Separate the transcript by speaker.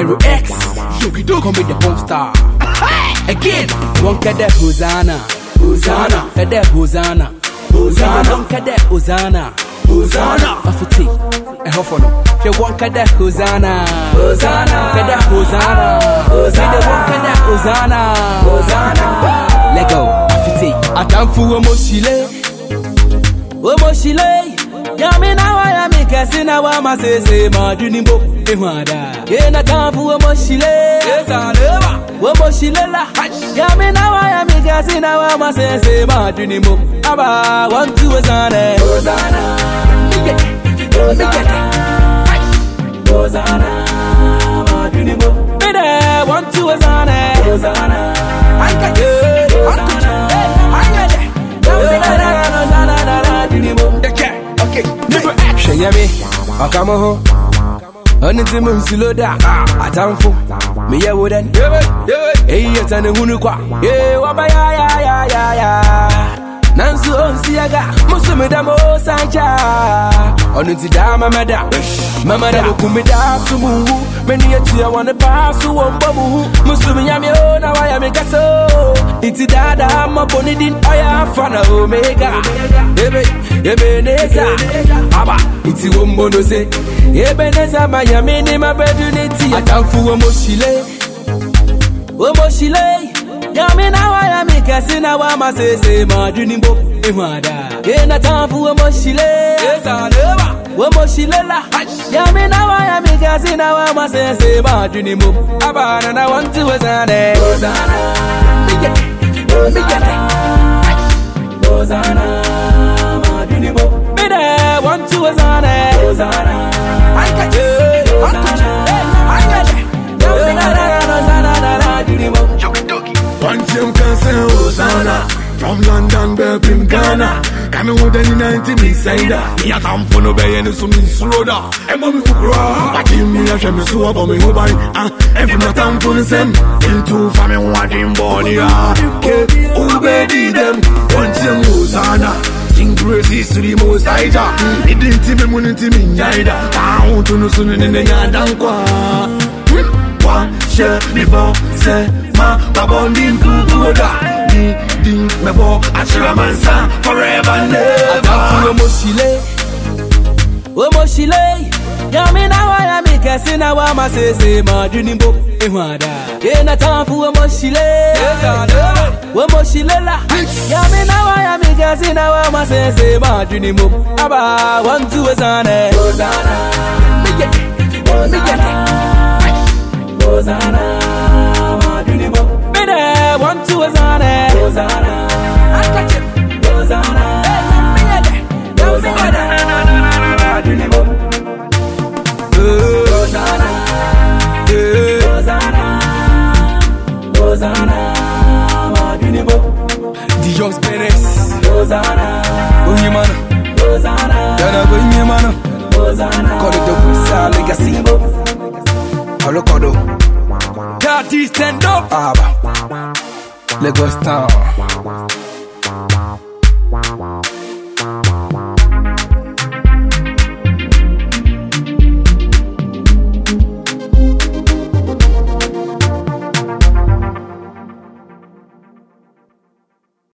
Speaker 1: Nero X, Yogi Dog, come with the bomb star. Again, one kede Hosanna, Hosanna, kede Hosanna, Hosanna, one kede Hosanna, Hosanna, Fafuti, eh, and Hofono. She one kede Hosanna, Hosanna, kede Hosanna, Hosanna, one kede Hosanna, Hosanna. Let go, Fafuti. Atamfu Omoshile, Omoshile. Yami na wa yami kesi na wa masese madunimbo ehwada. Yena tamfu Omoshile, Yesanewa, Omoshile la. Yami na wa yami kesi na wa masese madunimbo. Aba one two Hosanna, Hosanna, Hosanna, Hosanna, madunimbo. Bide one two Hosanna, Hosanna, hwɛ yɛ me ɔka mo ho ɔne nti mu nsulo da atamfo meyɛ wo dɛn ɛyi yɛ sɛ ne hunu kwa? Ee wɔbɛyayayayaya nanso ɔnsi aga moso meda mo sankya ɔno nti daa mamɛda mamɛda bokumi daa so mu wu m'ani atua wɔne paa so wɔ mbɔ mu hu mosom nyame o na wayɛ me kɛsɛ o nti daadaa mmɔbɔ ne din ɔyɛ afa na omega ebe ebeneza aba nti wo mbɔ no se ebeneza ma nyame ne mabɛdu ne ti atamfo wɔ mohyile omohyile nyame na wayɛ me kɛse na wama sese maadwene mbo ehu ada yɛna tamfo omohyile omohyile la. Nyame na wayɛ me kɛse na wama sese maadwene mbo. Abana na wɔnte wosane Hosanna, maduni bo. Bide one Hosanna, Hosanna. Hosanna, Hosanna,
Speaker 2: Hosanna From London, Birmingham, Ghana Kami wo dani na nti mi saida Iya tamfo no bɛyɛ ne so mi nsuro da Ɛmɔ mi kukura Wati mi ahwɛ mi so abɔ mi ho ban Ah, ɛfi na tamfo no nsɛm Ntu fa mi adwen bɔne ah Ke, ubedi dem One team Hosanna Sing praises to the most high Jah Idi nti mi mu ni nti mi nyaida Ka to no so ne ne ne nyada nkwa wa ṣe bíbọ ṣe má bàbọ ní nkúkúròdà ní di mẹbọ àṣíràmàṣà forever
Speaker 1: Atamfo ada. Yɛna tamfo omohyile, omohyile la. Nyame na wayɛ me kɛse na wama sese maadwene mbo. Aba one two Hosanna, Hosanna, Hosanna. Hosanna, Hosanna, maduni bo. Dios Perez, Hosanna, Unyemana, Hosanna, Dana Unyemana, Hosanna. Call it the Wisa Legacy. Olo Kodo. Daddy stand up. Aba. Lagos town.